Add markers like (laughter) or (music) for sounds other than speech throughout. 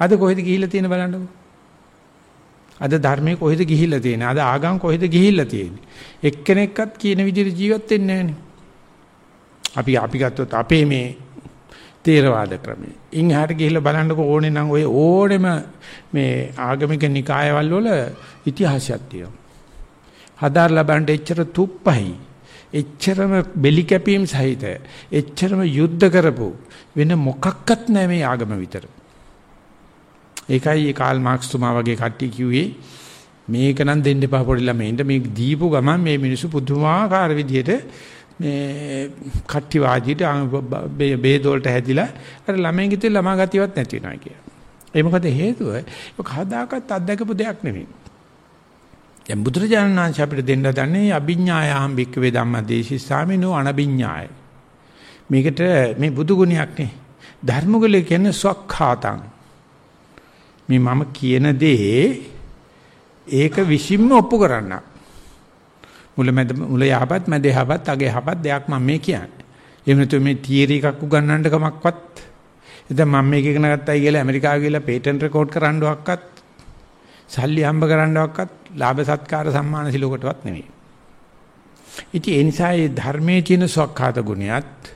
අද කොහෙද ගිහිල්ලා තියෙන බලන්නකෝ. අද ධර්මයේ කොහෙද ගිහිල්ලා තියෙන්නේ? අද ආගම් කොහෙද ගිහිල්ලා තියෙන්නේ? එක්කෙනෙක්වත් කියන විදිහට ජීවත් වෙන්නේ නැහනේ. අපි අපි ගත්තොත් අපේ මේ තේරවාද ක්‍රමය. ඉන් එහාට ගිහිල්ලා බලන්නකො ඕනේ නම් ඔය ඕනෙම මේ ආගමික නිකායවල වල ඉතිහාසයක් තියෙනවා. හදාarලා බලන්න එච්චර තුප්පයි. එච්චරම බෙලි කැපීම් සහිත එච්චරම යුද්ධ කරපු වෙන මොකක්වත් නැහැ මේ ආගම විතර. ඒකයි කාල් මාක්ස් තුමා වගේ කට්ටිය කිව්වේ මේක නම් දෙන්න එපා පොඩි ළමයින්ට මේ දීපු ගමන් මේ මිනිස්සු පුදුමාකාර විදිහට මේ කට්ටි වාජිට බේද වලට හැදිලා අර ළමයින්ගේ තියෙන ළමා ගතියවත් නැති වෙනවා කියලා. ඒ මොකද හේතුව? ඒක කවදාකවත් අත්දකපු දෙයක් නෙවෙයි. දැන් බුදුරජාණන් වහන්සේ අපිට දෙන්න දන්නේ අභිඥායහම් බික්කවේ ධම්මදේශිස්සාමිනෝ අනභිඥාය. මේකට මේ බුදු ගුණයක් නේ. ධර්මගල කියන්නේ සක්ඛාතං. මේ මම කියන දේ ඒක විසින්ම ඔප්පු කරන්න. මුල මැද මුල යහපත් මැද යහපත් අග යහපත් දෙයක් මම මේ කියන්නේ. එහෙම නැතු මේ තියරි එකක් උගන්වන්න කමක්වත්. ඉතින් මම මේක ඉගෙන ගත්තයි කියලා ඇමරිකාව ගිහලා පේටන්ට් රෙකෝඩ් කරන්නවක්වත් සල්ලි හම්බ කරන්නවක්වත් ලාභ සත්කාර සම්මාන සිලෝකටවත් නෙවෙයි. ඉතින් ඒ නිසා මේ ධර්මයේ තියෙන සක්කාත ගුණයත්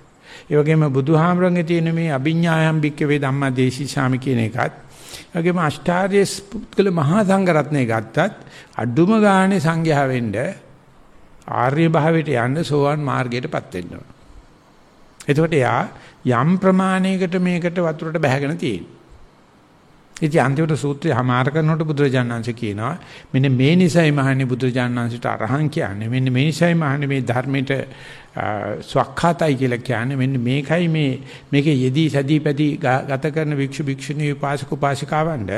ඒ වගේම බුදුහාමරංගේ තියෙන මේ අභිඥායම් බික්කවේ ධම්මා දේශී ශාමි කියන එකත් වගේම අෂ්ටාර්ය පුත්කල මහා සංඝරත්නය ගත්තත් අඩුම ගානේ සංඝයා වෙන්න ආර්ය භාවයට යන්න සෝවන් මාර්ගයටපත් වෙන්න ඕන. එතකොට යා යම් ප්‍රමාණයකට මේකට වතුරට බැහැගෙන තියෙනවා. ඉතින් අන්තිමට සූත්‍රය හමාර කරනකොට බුදුරජාණන්සේ කියනවා මෙන්න මේ නිසයි මහන්නේ බුදුරජාණන්සේට අරහන් කියන්නේ. මෙන්න මේ නිසයි මහන්නේ මේ ධර්මයට ස්වක්ඛාතයි කියලා කියන්නේ. මෙන්න මේකයි මේ මේකේ යෙදී සැදී පැදී ගත කරන වික්ෂු භික්ෂුණී උපාසක උපාසිකාවන්ට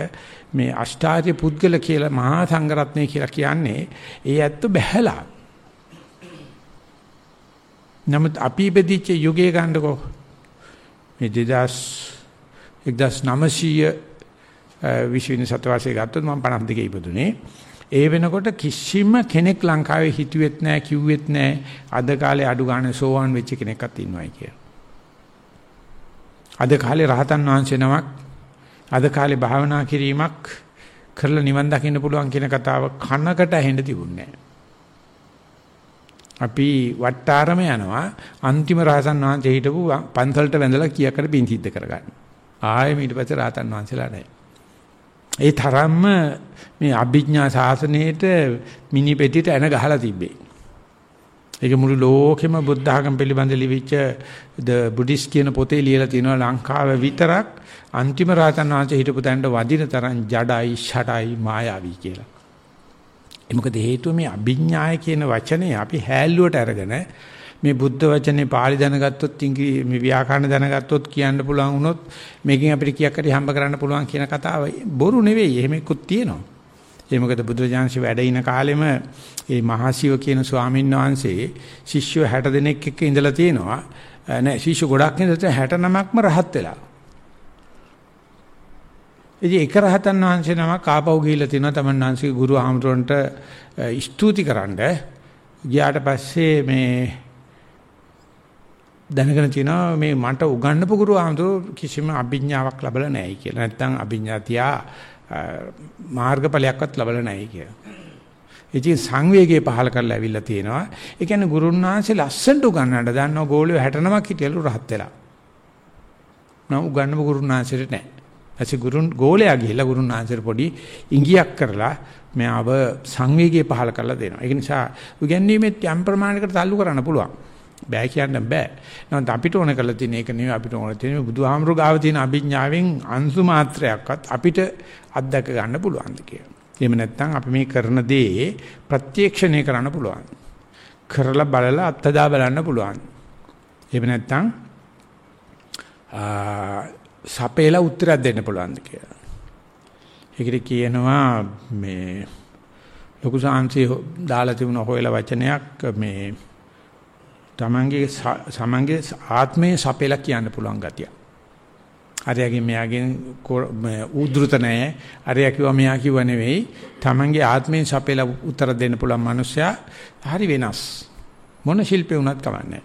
මේ අෂ්ටාර්ය පුද්ගල කියලා මහා සංඝරත්නය කියලා කියන්නේ ඒ ඇත්ත බැහැලා. නමුත් අපි ඉපදිච්ච යුගයේ ගන්නකො මේ 2000 1900 විශ්වින සතවර්ෂයේ ගත්තොත් මම 52 ඉපදුනේ. ඒ වෙනකොට කිසිම කෙනෙක් ලංකාවේ හිතුවෙත් නැහැ කිව්වෙත් නැහැ අද කාලේ අඩු ගන්න සෝවන් වෙච්ච කෙනෙක්වත් ඉන්නවයි කියලා. අද කාලේ රහතන් වහන්සේ නමක් අද කාලේ භාවනා කිරීමක් කරලා නිවන් දකින්න පුළුවන් කියන කතාව කනකට ඇහෙන්න තිබුණේ නැහැ. අපි වට්ටාරම යනවා අන්තිම රහතන් වහන්සේ හිටපු පන්සලට වැඳලා කීයකට පින් සිද්ධ කරගන්න. ආයෙ ඊට පස්සේ රහතන් වහන්සේලා නැහැ. ඒ තරම්ම මේ අභිඥා ශාසනයේට මිනි පෙට්ටියට එන ගහලා තිබ්බේ. ඒක මුළු ලෝකෙම බුද්ධ ආගම පිළිබඳ ලිවිච්ච ද බුද්දිස් කියන පොතේ ලියලා තියෙනවා ලංකාව විතරක් අන්තිම රාතන් වහන්සේ හිටපු තැනට වදින තරම් ජඩයි ෂඩයි මායාවී කියලා. ඒ මොකද හේතුව මේ අභිඥාය කියන වචනේ අපි හැල්ලුවට අරගෙන මේ බුද්ධ වචනේ පාලි දැනගත්තොත් මේ ව්‍යාකරණ දැනගත්තොත් කියන්න පුළුවන් වුණොත් මේකෙන් අපිට කීයක් හරි හම්බ කරන්න පුළුවන් කියන කතාව බොරු නෙවෙයි එහෙම එක්කුත් තියෙනවා. ඒ මොකද බුදුරජාන්සේ වැඩ ඉන කාලෙම මේ මහසිව කියන ස්වාමීන් වහන්සේ ශිෂ්‍යෝ 60 දෙනෙක් එක්ක ඉඳලා තියෙනවා. නෑ ශිෂ්‍ය ගොඩක් ඉඳලා 69ක්ම රහත් වෙලා. ඉතින් එක රහතන් වහන්සේ නමක් ආපහු ගිහිල්ලා තිනවා තමන් වහන්සේගේ ගුරු ආමතුරන්ට ස්තුති කරන්න. ගියාට පස්සේ මේ දැනගෙන තිනවා මේ මට උගන්නපු ගුරු ආමතුරු කිසිම අභිඥාවක් ලැබලා නැහැ කියලා. නැත්තම් අභිඥාතියා මාර්ගඵලයක්වත් ලැබලා නැහැ කියලා. ඉතින් සංවේගය පහල කරලා ඇවිල්ලා තියෙනවා. ඒ කියන්නේ ගුරුන් වහන්සේ ලස්සනට උගන්නන්න දන්නව ගෝලියෝ 69ක් හිටියලු රහත් වෙලා. නම් උගන්නපු ගුරුන් වහන්සේට නැහැ. ඇසි ගුරුන් ගෝලයා ගිහිල්ලා ගුරුන් වහන්සේට පොඩි ඉඟියක් කරලා මෙයාව සංවේගය පහල කරලා දෙනවා. ඒක නිසා උගන්වීමේ යම් ප්‍රමාණයකට تعلق කරන්න පුළුවන්. බෑ කියන්න බෑ. නමුත් අපිට ඕන කරලා තියෙන එක නෙවෙයි අපිට ඕන තියෙන්නේ බුදුහාමුදුරු ගාව තියෙන අභිඥාවෙන් අංශු මාත්‍රයක්වත් අපිට අත්දක ගන්න පුළුවන්ද කියලා. එහෙම නැත්නම් අපි මේ කරන දේ ප්‍රත්‍යක්ෂණය කරන්න පුළුවන්. කරලා බලලා අත්දා බලන්න පුළුවන්. එහෙම නැත්නම් සපේලා උත්තරයක් දෙන්න පුළුවන්ද කියලා. ඒකට කියනවා මේ ලොකු සාංශي දාලා තිබුණ හොයලා වචනයක් මේ තමන්ගේ සමන්ගේ ආත්මයේ සපෙලා කියන්න පුළුවන් ගතිය. අරයාගේ මෙයාගෙන් උද්දෘත නැහැ. අරයා කිව්වා මෙයා කිව්වා නෙවෙයි. තමන්ගේ ආත්මයෙන් සපෙලා උත්තර දෙන්න පුළුවන් මිනිසයා හරි වෙනස්. මොන ශිල්පේ වුණත් කමන්නේ.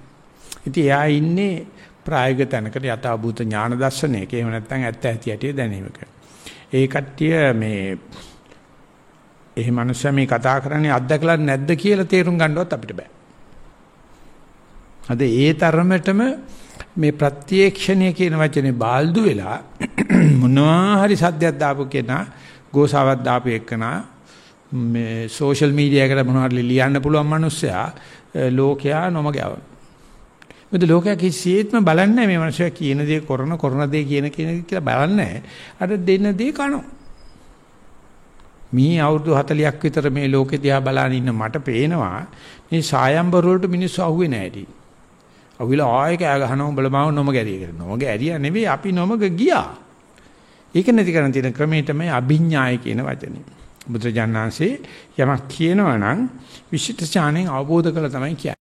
ඉතින් එයා ඉන්නේ ප්‍රායෝගික තැනකට යථාභූත ඥාන දර්ශනයක. එහෙම නැත්නම් ඇත්ත ඇති ඇටි දැනීමක. ඒ කට්ටිය මේ එහෙ මනුස්සයා මේ කතා කරන්නේ අත්දකලා නැද්ද කියලා තේරුම් ගන්නවත් අපිට බෑ. අද ඒ තරමටම මේ ප්‍රත්‍යක්ෂණය කියන වචනේ බාල්දු වෙලා (clears throat) මොනවා හරි සද්දයක් දාපු කෙනා ගෝසාවක් දාපු එකනා මේ සෝෂල් මීඩියා එකට මොනවා හරි ලියන්න පුළුවන් මිනිස්සයා ලෝකයා නොම ගවන. මොකද ලෝකයා කිසියෙත්ම බලන්නේ මේ මිනිස්සයා කියන දේ කරන කරන දේ කියන කියන කියලා බලන්නේ අර දෙන දේ කනවා. මේ අවුරුදු 40ක් විතර මේ ලෝකෙ දිහා බලන ඉන්න මට පේනවා මේ සායම්බර වලට මිනිස්සු අහුවේ නැහැ අවිලා ආයෙ කෑ ගහනවා උඹලා මාව නොම ගැරිය කියලා. නොම ගැරියා නෙවෙයි අපි නොමග ගියා. ඒක නැති කරන් තියෙන ක්‍රමය තමයි අභිඥාය කියන වචනේ. බුදුජානනාංශේ යමක් කියනවා නම් විශිෂ්ට ඥාණයෙන් අවබෝධ කළ තමයි කියන්නේ.